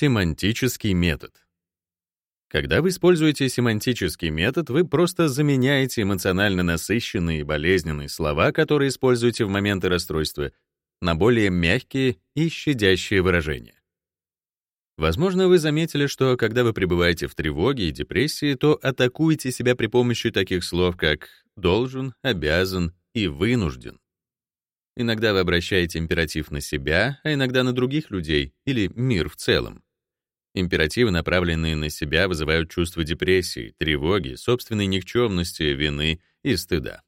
Семантический метод. Когда вы используете семантический метод, вы просто заменяете эмоционально насыщенные и болезненные слова, которые используете в моменты расстройства, на более мягкие и щадящие выражения. Возможно, вы заметили, что когда вы пребываете в тревоге и депрессии, то атакуете себя при помощи таких слов, как «должен», «обязан» и «вынужден». Иногда вы обращаете императив на себя, а иногда на других людей или мир в целом. Императивы, направленные на себя, вызывают чувство депрессии, тревоги, собственной никчемности, вины и стыда.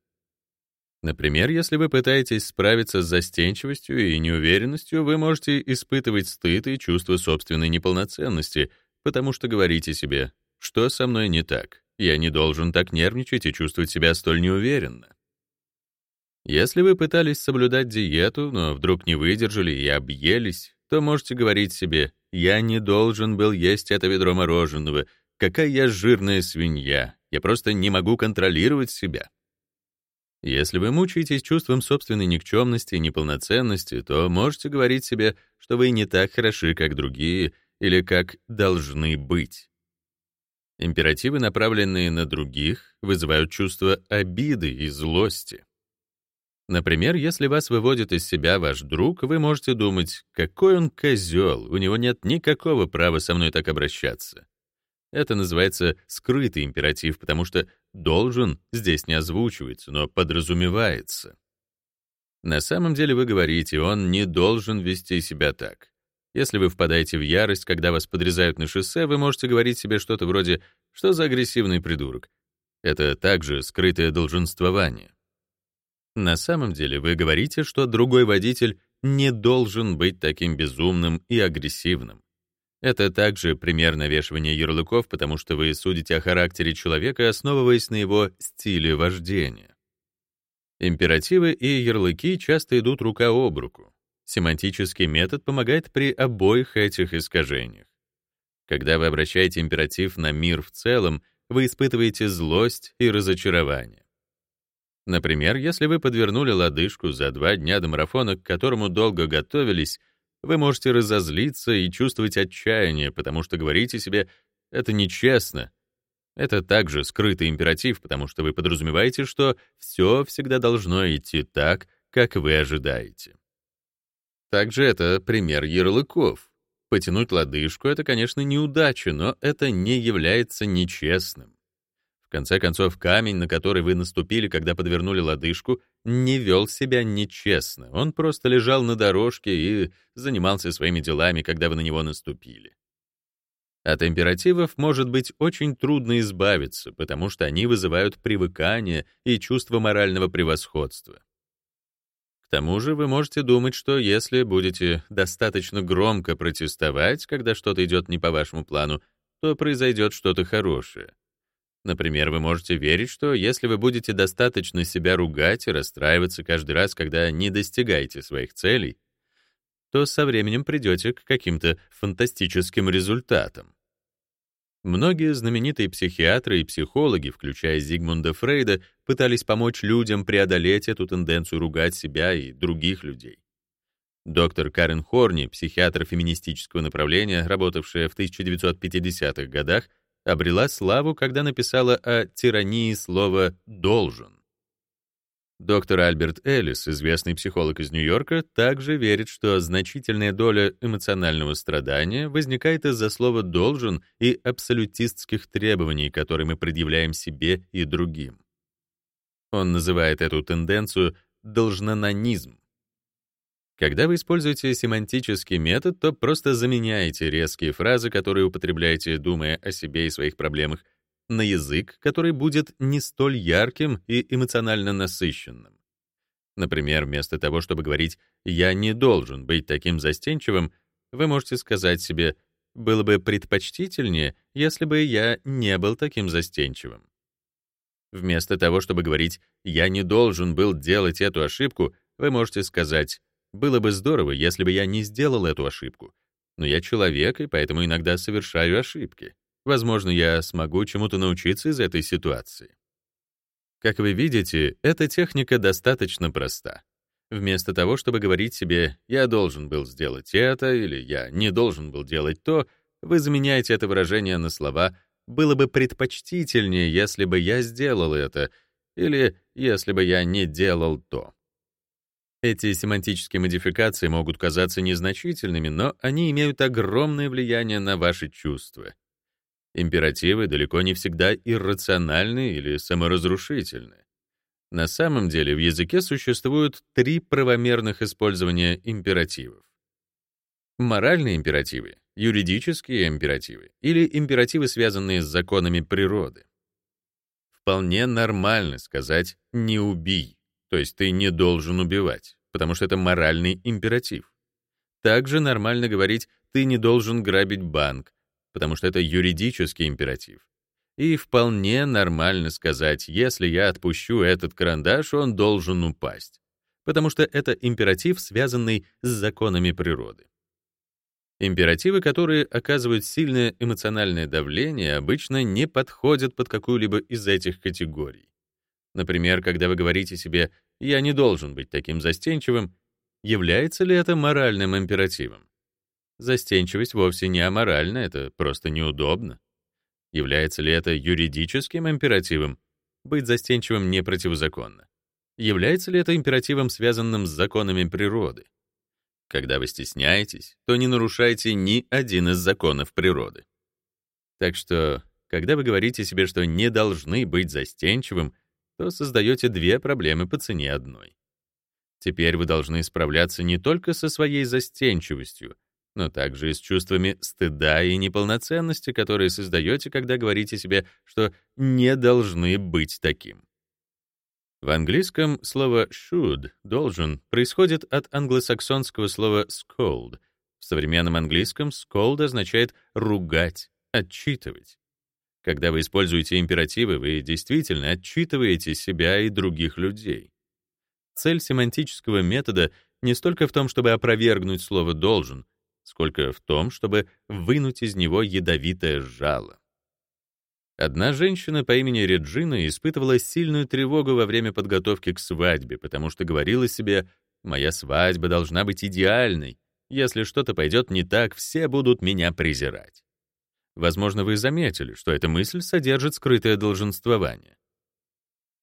Например, если вы пытаетесь справиться с застенчивостью и неуверенностью, вы можете испытывать стыд и чувство собственной неполноценности, потому что говорите себе «что со мной не так? Я не должен так нервничать и чувствовать себя столь неуверенно». Если вы пытались соблюдать диету, но вдруг не выдержали и объелись, то можете говорить себе «Я не должен был есть это ведро мороженого. Какая я жирная свинья. Я просто не могу контролировать себя». Если вы мучаетесь чувством собственной никчемности и неполноценности, то можете говорить себе, что вы не так хороши, как другие, или как должны быть. Императивы, направленные на других, вызывают чувство обиды и злости. Например, если вас выводит из себя ваш друг, вы можете думать, какой он козел, у него нет никакого права со мной так обращаться. Это называется скрытый императив, потому что «должен» здесь не озвучивается, но подразумевается. На самом деле вы говорите, он не должен вести себя так. Если вы впадаете в ярость, когда вас подрезают на шоссе, вы можете говорить себе что-то вроде «что за агрессивный придурок?». Это также скрытое долженствование. На самом деле вы говорите, что другой водитель не должен быть таким безумным и агрессивным. Это также пример навешивания ярлыков, потому что вы судите о характере человека, основываясь на его стиле вождения. Императивы и ярлыки часто идут рука об руку. Семантический метод помогает при обоих этих искажениях. Когда вы обращаете императив на мир в целом, вы испытываете злость и разочарование. Например, если вы подвернули лодыжку за два дня до марафона, к которому долго готовились, вы можете разозлиться и чувствовать отчаяние, потому что говорите себе «это нечестно». Это также скрытый императив, потому что вы подразумеваете, что все всегда должно идти так, как вы ожидаете. Также это пример ярлыков. Потянуть лодыжку — это, конечно, неудача, но это не является нечестным. Конце концов, камень, на который вы наступили, когда подвернули лодыжку, не вел себя нечестно. Он просто лежал на дорожке и занимался своими делами, когда вы на него наступили. От императивов может быть очень трудно избавиться, потому что они вызывают привыкание и чувство морального превосходства. К тому же вы можете думать, что если будете достаточно громко протестовать, когда что-то идет не по вашему плану, то произойдет что-то хорошее. Например, вы можете верить, что если вы будете достаточно себя ругать и расстраиваться каждый раз, когда не достигаете своих целей, то со временем придете к каким-то фантастическим результатам. Многие знаменитые психиатры и психологи, включая Зигмунда Фрейда, пытались помочь людям преодолеть эту тенденцию ругать себя и других людей. Доктор Карен Хорни, психиатр феминистического направления, работавшая в 1950-х годах, обрела славу, когда написала о тирании слова «должен». Доктор Альберт Эллис, известный психолог из Нью-Йорка, также верит, что значительная доля эмоционального страдания возникает из-за слова «должен» и абсолютистских требований, которые мы предъявляем себе и другим. Он называет эту тенденцию «должнононизм». Когда вы используете семантический метод, то просто заменяете резкие фразы, которые употребляете, думая о себе и своих проблемах, на язык, который будет не столь ярким и эмоционально насыщенным. Например, вместо того, чтобы говорить «я не должен быть таким застенчивым», вы можете сказать себе «было бы предпочтительнее, если бы я не был таким застенчивым». Вместо того, чтобы говорить «я не должен был делать эту ошибку», вы можете сказать было бы здорово, если бы я не сделал эту ошибку. Но я человек, и поэтому иногда совершаю ошибки. Возможно, я смогу чему-то научиться из этой ситуации. Как вы видите, эта техника достаточно проста. Вместо того, чтобы говорить себе «я должен был сделать это» или «я не должен был делать то», вы заменяете это выражение на слова «было бы предпочтительнее, если бы я сделал это» или «если бы я не делал то». Эти семантические модификации могут казаться незначительными, но они имеют огромное влияние на ваши чувства. Императивы далеко не всегда иррациональны или саморазрушительны. На самом деле в языке существуют три правомерных использования императивов. Моральные императивы, юридические императивы или императивы, связанные с законами природы. Вполне нормально сказать «не убий», то есть ты не должен убивать, потому что это моральный императив. Также нормально говорить «ты не должен грабить банк», потому что это юридический императив. И вполне нормально сказать «если я отпущу этот карандаш, он должен упасть», потому что это императив, связанный с законами природы. Императивы, которые оказывают сильное эмоциональное давление, обычно не подходят под какую-либо из этих категорий. Например, когда вы говорите себе «я не должен быть таким застенчивым», является ли это моральным императивом? Застенчивость вовсе не аморальна, это просто неудобно. Является ли это юридическим императивом? Быть застенчивым не противозаконно. Является ли это императивом, связанным с законами природы? Когда вы стесняетесь, то не нарушайте ни один из законов природы. Так что, когда вы говорите себе, что не должны быть застенчивым, то создаете две проблемы по цене одной. Теперь вы должны справляться не только со своей застенчивостью, но также и с чувствами стыда и неполноценности, которые создаете, когда говорите себе, что не должны быть таким. В английском слово should, должен, происходит от англосаксонского слова scold. В современном английском scold означает ругать, отчитывать. Когда вы используете императивы, вы действительно отчитываете себя и других людей. Цель семантического метода не столько в том, чтобы опровергнуть слово «должен», сколько в том, чтобы вынуть из него ядовитое жало. Одна женщина по имени Реджина испытывала сильную тревогу во время подготовки к свадьбе, потому что говорила себе «моя свадьба должна быть идеальной. Если что-то пойдет не так, все будут меня презирать». Возможно, вы заметили, что эта мысль содержит скрытое долженствование.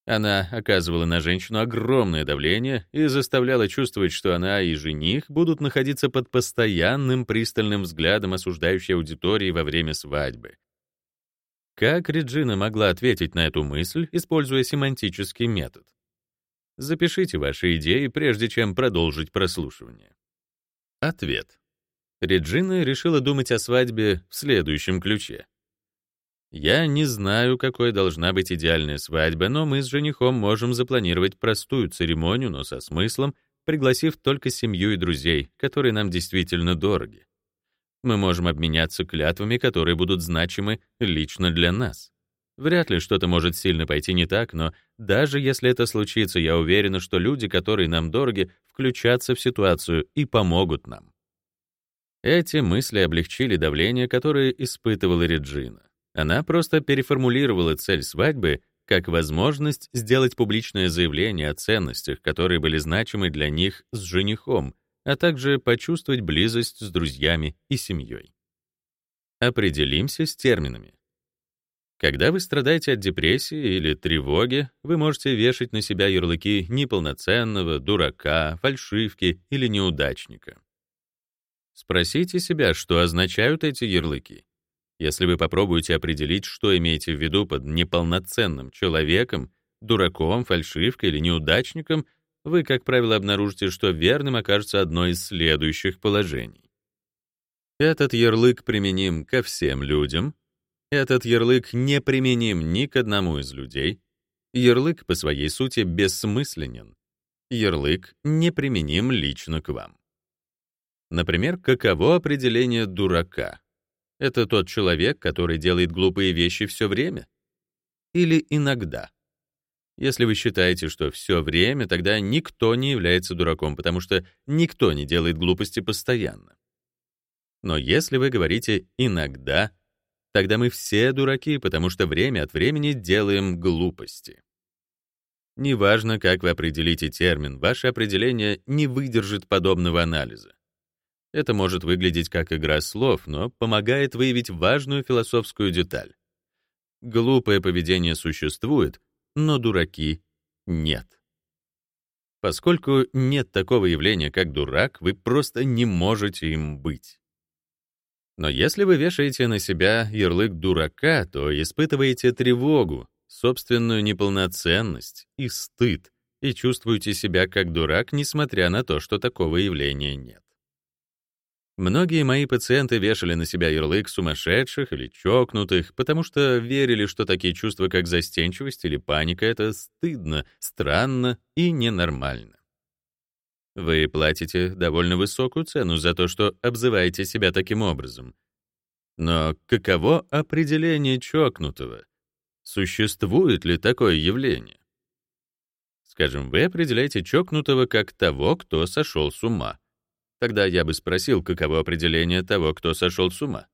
Она оказывала на женщину огромное давление и заставляла чувствовать, что она и жених будут находиться под постоянным пристальным взглядом осуждающей аудитории во время свадьбы. Как Реджина могла ответить на эту мысль, используя семантический метод? Запишите ваши идеи, прежде чем продолжить прослушивание. Ответ. Реджина решила думать о свадьбе в следующем ключе. Я не знаю, какой должна быть идеальная свадьба, но мы с женихом можем запланировать простую церемонию, но со смыслом, пригласив только семью и друзей, которые нам действительно дороги. Мы можем обменяться клятвами, которые будут значимы лично для нас. Вряд ли что-то может сильно пойти не так, но даже если это случится, я уверена, что люди, которые нам дороги, включатся в ситуацию и помогут нам. Эти мысли облегчили давление, которое испытывала Реджина. Она просто переформулировала цель свадьбы как возможность сделать публичное заявление о ценностях, которые были значимы для них с женихом, а также почувствовать близость с друзьями и семьей. Определимся с терминами. Когда вы страдаете от депрессии или тревоги, вы можете вешать на себя ярлыки неполноценного, дурака, фальшивки или неудачника. Спросите себя, что означают эти ярлыки. Если вы попробуете определить, что имеете в виду под неполноценным человеком, дураком, фальшивкой или неудачником, вы, как правило, обнаружите, что верным окажется одно из следующих положений. Этот ярлык применим ко всем людям. Этот ярлык не применим ни к одному из людей. Ярлык по своей сути бессмысленен. Ярлык не применим лично к вам. Например, каково определение дурака? Это тот человек, который делает глупые вещи все время? Или иногда? Если вы считаете, что все время, тогда никто не является дураком, потому что никто не делает глупости постоянно. Но если вы говорите «иногда», тогда мы все дураки, потому что время от времени делаем глупости. Неважно, как вы определите термин, ваше определение не выдержит подобного анализа. Это может выглядеть как игра слов, но помогает выявить важную философскую деталь. Глупое поведение существует, но дураки нет. Поскольку нет такого явления, как дурак, вы просто не можете им быть. Но если вы вешаете на себя ярлык дурака, то испытываете тревогу, собственную неполноценность и стыд, и чувствуете себя как дурак, несмотря на то, что такого явления нет. Многие мои пациенты вешали на себя ярлык сумасшедших или чокнутых, потому что верили, что такие чувства, как застенчивость или паника, это стыдно, странно и ненормально. Вы платите довольно высокую цену за то, что обзываете себя таким образом. Но каково определение чокнутого? Существует ли такое явление? Скажем, вы определяете чокнутого как того, кто сошел с ума. Тогда я бы спросил, каково определение того, кто сошел с ума.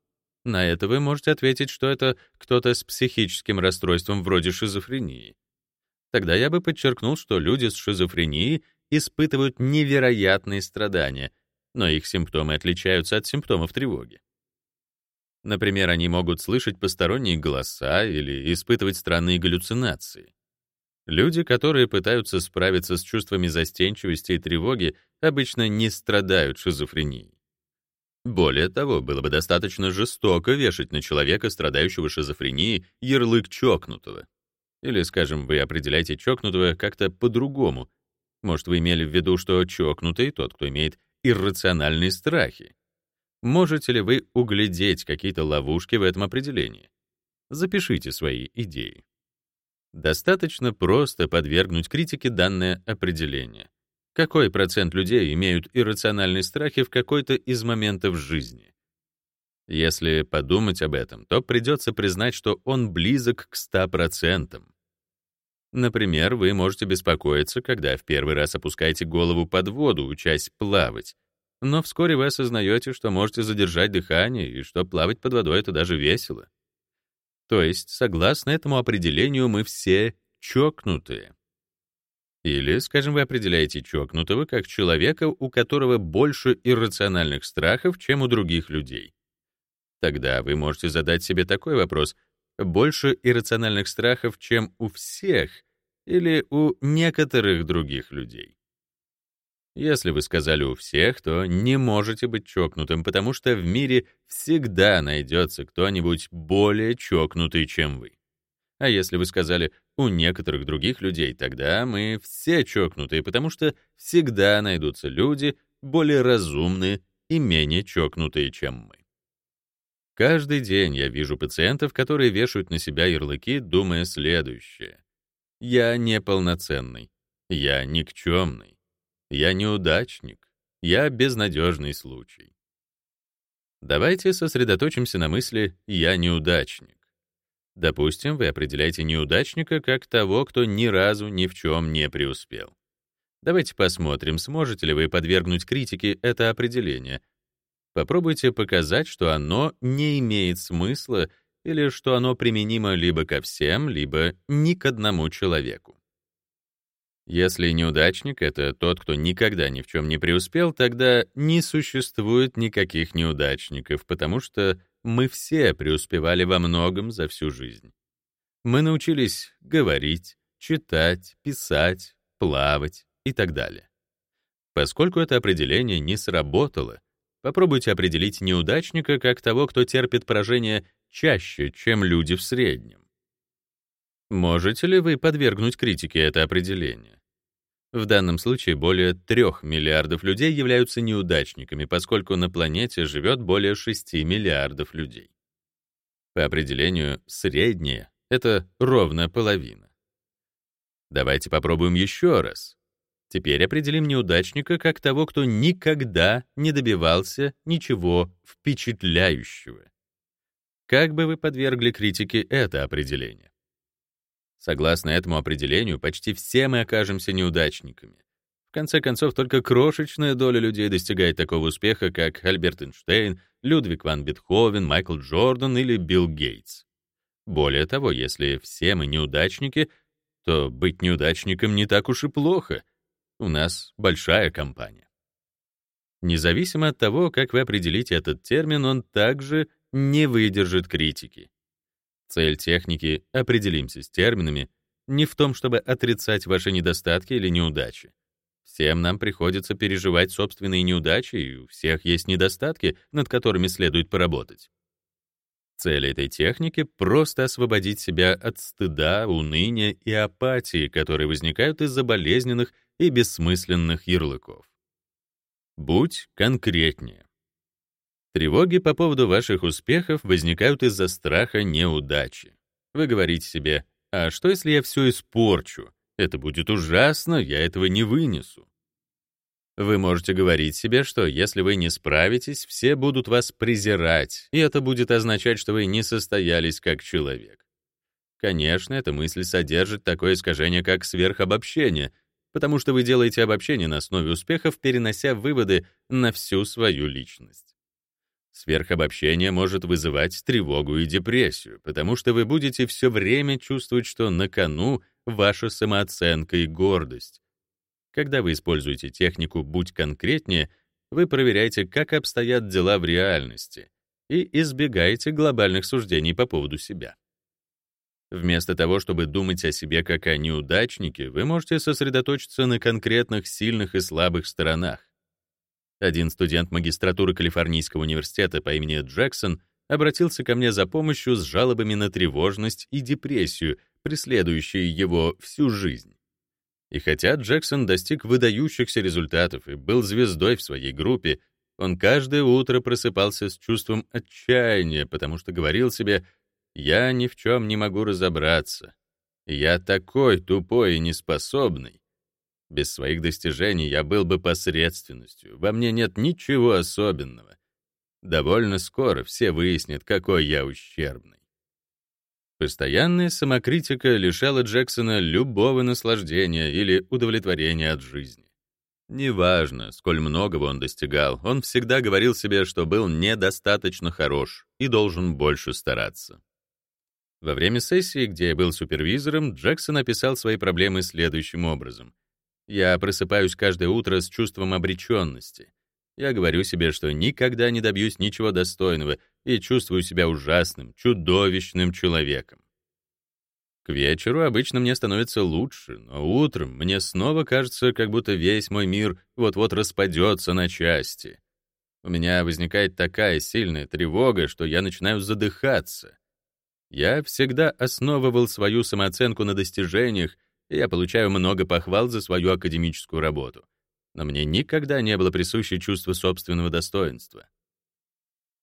На это вы можете ответить, что это кто-то с психическим расстройством вроде шизофрении. Тогда я бы подчеркнул, что люди с шизофренией испытывают невероятные страдания, но их симптомы отличаются от симптомов тревоги. Например, они могут слышать посторонние голоса или испытывать странные галлюцинации. Люди, которые пытаются справиться с чувствами застенчивости и тревоги, обычно не страдают шизофренией. Более того, было бы достаточно жестоко вешать на человека, страдающего шизофренией, ярлык чокнутого. Или, скажем, вы определяете чокнутого как-то по-другому. Может, вы имели в виду, что чокнутый — тот, кто имеет иррациональные страхи. Можете ли вы углядеть какие-то ловушки в этом определении? Запишите свои идеи. Достаточно просто подвергнуть критике данное определение. Какой процент людей имеют иррациональные страхи в какой-то из моментов жизни? Если подумать об этом, то придется признать, что он близок к 100%. Например, вы можете беспокоиться, когда в первый раз опускаете голову под воду, учась плавать, но вскоре вы осознаете, что можете задержать дыхание и что плавать под водой — это даже весело. То есть, согласно этому определению, мы все чокнутые. Или, скажем, вы определяете чокнутого как человека, у которого больше иррациональных страхов, чем у других людей. Тогда вы можете задать себе такой вопрос: больше иррациональных страхов, чем у всех или у некоторых других людей? Если вы сказали у всех, то не можете быть чокнутым, потому что в мире всегда найдется кто-нибудь более чокнутый, чем вы. А если вы сказали у некоторых других людей, тогда мы все чокнутые, потому что всегда найдутся люди более разумные и менее чокнутые, чем мы. Каждый день я вижу пациентов, которые вешают на себя ярлыки, думая следующее. Я неполноценный, я никчемный, я неудачник. Я безнадежный случай. Давайте сосредоточимся на мысли «я неудачник». Допустим, вы определяете неудачника как того, кто ни разу ни в чем не преуспел. Давайте посмотрим, сможете ли вы подвергнуть критике это определение. Попробуйте показать, что оно не имеет смысла или что оно применимо либо ко всем, либо ни к одному человеку. Если неудачник — это тот, кто никогда ни в чем не преуспел, тогда не существует никаких неудачников, потому что мы все преуспевали во многом за всю жизнь. Мы научились говорить, читать, писать, плавать и так далее. Поскольку это определение не сработало, попробуйте определить неудачника как того, кто терпит поражение чаще, чем люди в среднем. Можете ли вы подвергнуть критике это определение? В данном случае более 3 миллиардов людей являются неудачниками, поскольку на планете живет более 6 миллиардов людей. По определению, среднее — это ровно половина. Давайте попробуем еще раз. Теперь определим неудачника как того, кто никогда не добивался ничего впечатляющего. Как бы вы подвергли критике это определение? Согласно этому определению, почти все мы окажемся неудачниками. В конце концов, только крошечная доля людей достигает такого успеха, как Альберт Эйнштейн, Людвиг ван Бетховен, Майкл Джордан или Билл Гейтс. Более того, если все мы неудачники, то быть неудачником не так уж и плохо. У нас большая компания. Независимо от того, как вы определите этот термин, он также не выдержит критики. Цель техники «определимся с терминами» не в том, чтобы отрицать ваши недостатки или неудачи. Всем нам приходится переживать собственные неудачи, и у всех есть недостатки, над которыми следует поработать. Цель этой техники — просто освободить себя от стыда, уныния и апатии, которые возникают из-за болезненных и бессмысленных ярлыков. Будь конкретнее. Тревоги по поводу ваших успехов возникают из-за страха неудачи. Вы говорите себе, а что если я все испорчу? Это будет ужасно, я этого не вынесу. Вы можете говорить себе, что если вы не справитесь, все будут вас презирать, и это будет означать, что вы не состоялись как человек. Конечно, эта мысль содержит такое искажение, как сверхобобщение, потому что вы делаете обобщение на основе успехов, перенося выводы на всю свою личность. Сверхобобщение может вызывать тревогу и депрессию, потому что вы будете все время чувствовать, что на кону ваша самооценка и гордость. Когда вы используете технику «будь конкретнее», вы проверяете, как обстоят дела в реальности, и избегаете глобальных суждений по поводу себя. Вместо того, чтобы думать о себе как о неудачнике, вы можете сосредоточиться на конкретных сильных и слабых сторонах. Один студент магистратуры Калифорнийского университета по имени Джексон обратился ко мне за помощью с жалобами на тревожность и депрессию, преследующие его всю жизнь. И хотя Джексон достиг выдающихся результатов и был звездой в своей группе, он каждое утро просыпался с чувством отчаяния, потому что говорил себе «Я ни в чем не могу разобраться. Я такой тупой и неспособный. Без своих достижений я был бы посредственностью. Во мне нет ничего особенного. Довольно скоро все выяснят, какой я ущербный. Постоянная самокритика лишала Джексона любого наслаждения или удовлетворения от жизни. Неважно, сколь многого он достигал, он всегда говорил себе, что был недостаточно хорош и должен больше стараться. Во время сессии, где я был супервизором, Джексон описал свои проблемы следующим образом. «Я просыпаюсь каждое утро с чувством обреченности. Я говорю себе, что никогда не добьюсь ничего достойного и чувствую себя ужасным, чудовищным человеком. К вечеру обычно мне становится лучше, но утром мне снова кажется, как будто весь мой мир вот-вот распадется на части. У меня возникает такая сильная тревога, что я начинаю задыхаться. Я всегда основывал свою самооценку на достижениях, и я получаю много похвал за свою академическую работу но мне никогда не было присуще чувство собственного достоинства.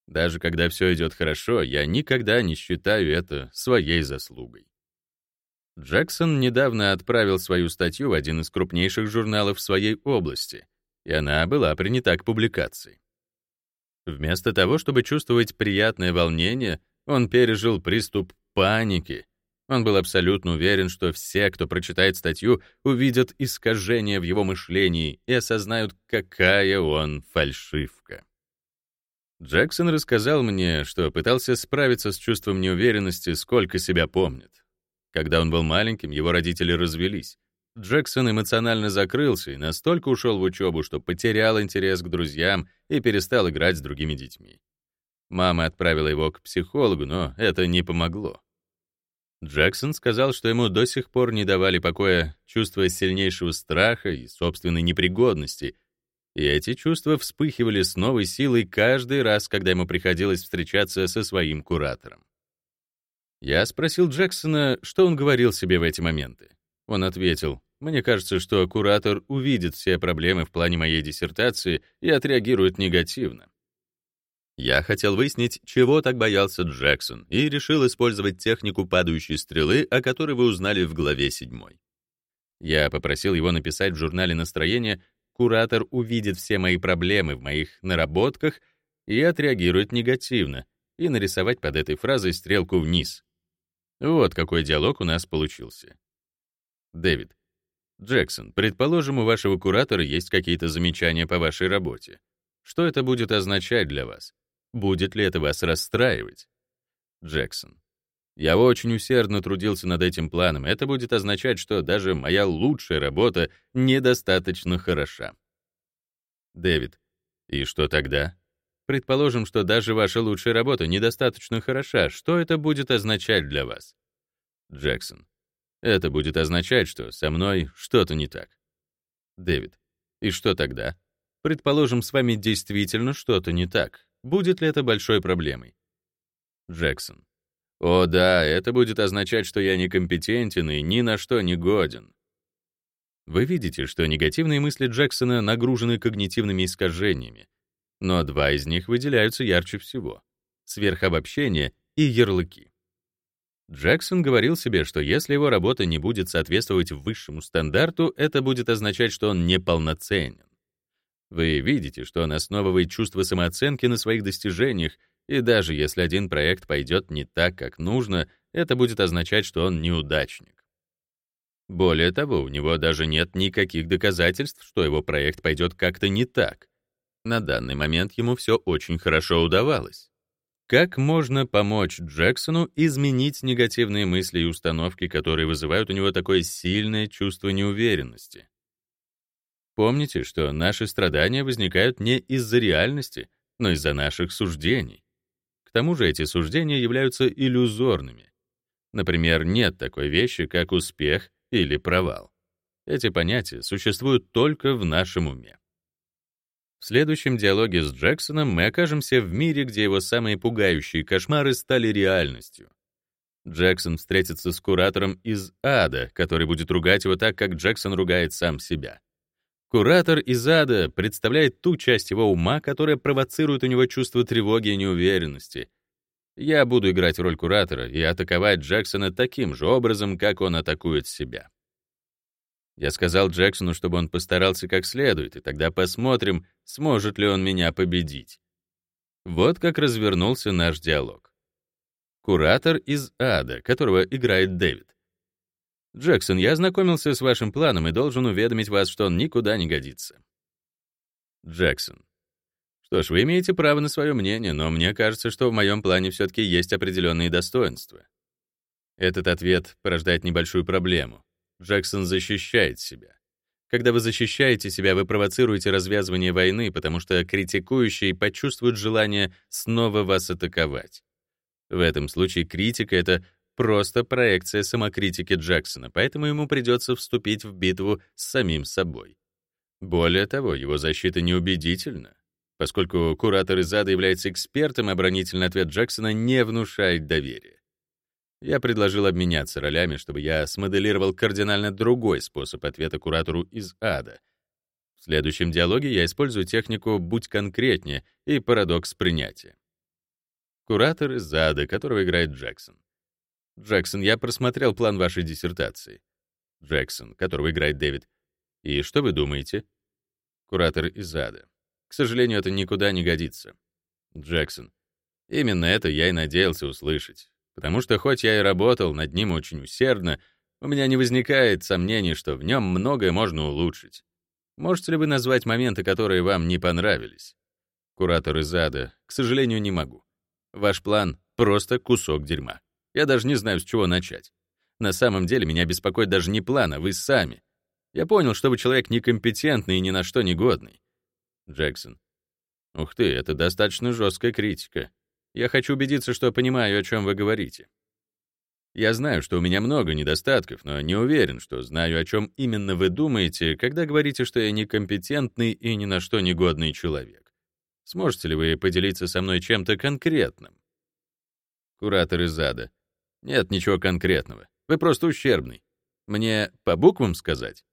Даже когда все идет хорошо, я никогда не считаю это своей заслугой. Джексон недавно отправил свою статью в один из крупнейших журналов своей области, и она была принята к публикации. Вместо того, чтобы чувствовать приятное волнение, он пережил приступ паники он был абсолютно уверен, что все, кто прочитает статью, увидят искажение в его мышлении и осознают, какая он фальшивка. Джексон рассказал мне, что пытался справиться с чувством неуверенности, сколько себя помнит. Когда он был маленьким, его родители развелись. Джексон эмоционально закрылся и настолько ушел в учебу, что потерял интерес к друзьям и перестал играть с другими детьми. Мама отправила его к психологу, но это не помогло. Джексон сказал, что ему до сих пор не давали покоя чувство сильнейшего страха и собственной непригодности, и эти чувства вспыхивали с новой силой каждый раз, когда ему приходилось встречаться со своим куратором. Я спросил Джексона, что он говорил себе в эти моменты. Он ответил, «Мне кажется, что куратор увидит все проблемы в плане моей диссертации и отреагирует негативно. Я хотел выяснить, чего так боялся Джексон, и решил использовать технику падающей стрелы, о которой вы узнали в главе 7. Я попросил его написать в журнале настроения «Куратор увидит все мои проблемы в моих наработках и отреагирует негативно», и нарисовать под этой фразой стрелку вниз. Вот какой диалог у нас получился. Дэвид. Джексон, предположим, у вашего куратора есть какие-то замечания по вашей работе. Что это будет означать для вас? Будет ли это вас расстраивать? Джексон. Я очень усердно трудился над этим планом. Это будет означать, что даже моя лучшая работа недостаточно хороша. Дэвид. И что тогда? Предположим, что даже ваша лучшая работа недостаточно хороша. Что это будет означать для вас? Джексон. Это будет означать, что со мной что-то не так. Дэвид. И что тогда? Предположим, с вами действительно что-то не так. Будет ли это большой проблемой? Джексон. О да, это будет означать, что я некомпетентен и ни на что не годен. Вы видите, что негативные мысли Джексона нагружены когнитивными искажениями, но два из них выделяются ярче всего — сверхобобщение и ярлыки. Джексон говорил себе, что если его работа не будет соответствовать высшему стандарту, это будет означать, что он неполноценен. Вы видите, что он основывает чувство самооценки на своих достижениях, и даже если один проект пойдет не так, как нужно, это будет означать, что он неудачник. Более того, у него даже нет никаких доказательств, что его проект пойдет как-то не так. На данный момент ему все очень хорошо удавалось. Как можно помочь Джексону изменить негативные мысли и установки, которые вызывают у него такое сильное чувство неуверенности? Помните, что наши страдания возникают не из-за реальности, но из-за наших суждений. К тому же эти суждения являются иллюзорными. Например, нет такой вещи, как успех или провал. Эти понятия существуют только в нашем уме. В следующем диалоге с Джексоном мы окажемся в мире, где его самые пугающие кошмары стали реальностью. Джексон встретится с куратором из ада, который будет ругать его так, как Джексон ругает сам себя. Куратор из ада представляет ту часть его ума, которая провоцирует у него чувство тревоги и неуверенности. Я буду играть роль куратора и атаковать Джексона таким же образом, как он атакует себя. Я сказал Джексону, чтобы он постарался как следует, и тогда посмотрим, сможет ли он меня победить. Вот как развернулся наш диалог. Куратор из ада, которого играет Дэвид. Джексон, я ознакомился с вашим планом и должен уведомить вас, что он никуда не годится. Джексон. Что ж, вы имеете право на свое мнение, но мне кажется, что в моем плане все-таки есть определенные достоинства. Этот ответ порождает небольшую проблему. Джексон защищает себя. Когда вы защищаете себя, вы провоцируете развязывание войны, потому что критикующие почувствуют желание снова вас атаковать. В этом случае критика — это просто проекция самокритики Джексона, поэтому ему придется вступить в битву с самим собой. Более того, его защита неубедительна. Поскольку куратор из ада является экспертом, оборонительный ответ Джексона не внушает доверия. Я предложил обменяться ролями, чтобы я смоделировал кардинально другой способ ответа куратору из ада. В следующем диалоге я использую технику «будь конкретнее» и парадокс принятия. Куратор из ада, которого играет Джексон. Джексон, я просмотрел план вашей диссертации. Джексон, которого играет Дэвид. И что вы думаете? Куратор из ада. К сожалению, это никуда не годится. Джексон. Именно это я и надеялся услышать. Потому что хоть я и работал над ним очень усердно, у меня не возникает сомнений, что в нем многое можно улучшить. Можете ли вы назвать моменты, которые вам не понравились? Куратор из ада. К сожалению, не могу. Ваш план — просто кусок дерьма. Я даже не знаю, с чего начать. На самом деле меня беспокоит даже не план, а вы сами. Я понял, что вы человек некомпетентный и ни на что не годный. Джексон. Ух ты, это достаточно жесткая критика. Я хочу убедиться, что понимаю, о чем вы говорите. Я знаю, что у меня много недостатков, но не уверен, что знаю, о чем именно вы думаете, когда говорите, что я некомпетентный и ни на что не годный человек. Сможете ли вы поделиться со мной чем-то конкретным? Куратор из ада. Нет ничего конкретного. Вы просто ущербный. Мне по буквам сказать?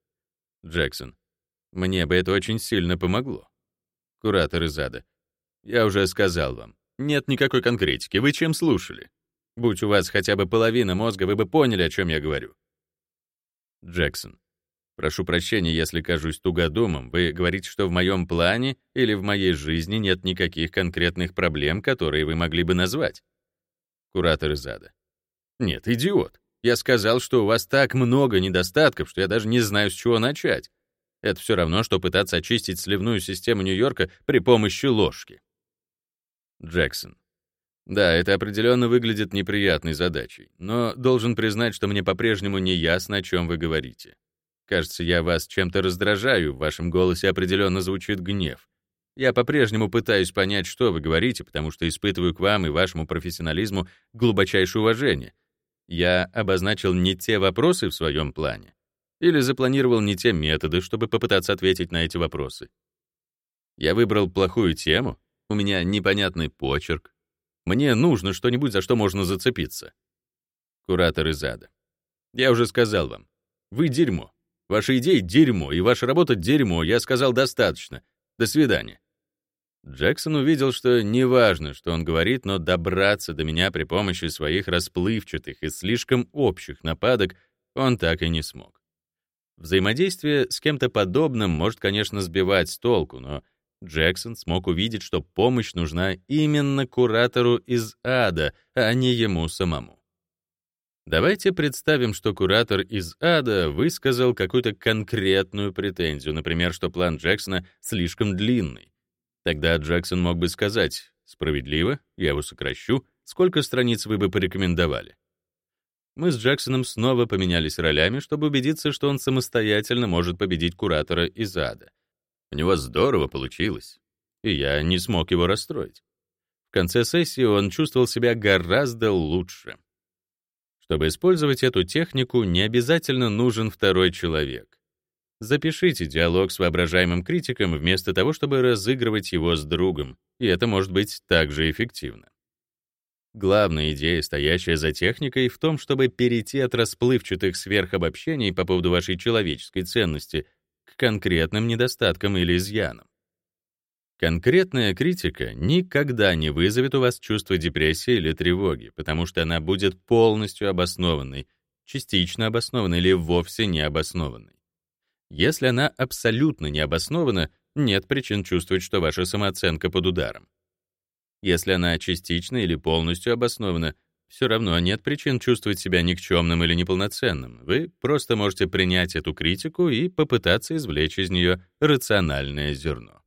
Джексон. Мне бы это очень сильно помогло. Куратор из ада. Я уже сказал вам. Нет никакой конкретики. Вы чем слушали? Будь у вас хотя бы половина мозга, вы бы поняли, о чем я говорю. Джексон. Прошу прощения, если кажусь тугодумом. Вы говорите, что в моем плане или в моей жизни нет никаких конкретных проблем, которые вы могли бы назвать. Куратор из ада. Нет, идиот. Я сказал, что у вас так много недостатков, что я даже не знаю, с чего начать. Это все равно, что пытаться очистить сливную систему Нью-Йорка при помощи ложки. Джексон. Да, это определенно выглядит неприятной задачей, но должен признать, что мне по-прежнему не ясно, о чем вы говорите. Кажется, я вас чем-то раздражаю, в вашем голосе определенно звучит гнев. Я по-прежнему пытаюсь понять, что вы говорите, потому что испытываю к вам и вашему профессионализму глубочайшее уважение. Я обозначил не те вопросы в своем плане или запланировал не те методы, чтобы попытаться ответить на эти вопросы. Я выбрал плохую тему, у меня непонятный почерк. Мне нужно что-нибудь, за что можно зацепиться. Куратор из ада. Я уже сказал вам, вы дерьмо. Ваши идеи — дерьмо, и ваша работа — дерьмо. Я сказал достаточно. До свидания. Джексон увидел, что неважно, что он говорит, но добраться до меня при помощи своих расплывчатых и слишком общих нападок он так и не смог. Взаимодействие с кем-то подобным может, конечно, сбивать с толку, но Джексон смог увидеть, что помощь нужна именно куратору из ада, а не ему самому. Давайте представим, что куратор из ада высказал какую-то конкретную претензию, например, что план Джексона слишком длинный. Тогда Джексон мог бы сказать, справедливо, я его сокращу, сколько страниц вы бы порекомендовали. Мы с Джексоном снова поменялись ролями, чтобы убедиться, что он самостоятельно может победить куратора из ада. У него здорово получилось, и я не смог его расстроить. В конце сессии он чувствовал себя гораздо лучше. Чтобы использовать эту технику, не обязательно нужен второй человек. Запишите диалог с воображаемым критиком вместо того, чтобы разыгрывать его с другом, и это может быть также эффективно. Главная идея, стоящая за техникой, в том, чтобы перейти от расплывчатых сверхобобщений по поводу вашей человеческой ценности к конкретным недостаткам или изъянам. Конкретная критика никогда не вызовет у вас чувство депрессии или тревоги, потому что она будет полностью обоснованной, частично обоснованной или вовсе не обоснованной. Если она абсолютно не обоснована, нет причин чувствовать, что ваша самооценка под ударом. Если она частично или полностью обоснована, все равно нет причин чувствовать себя никчемным или неполноценным. Вы просто можете принять эту критику и попытаться извлечь из нее рациональное зерно.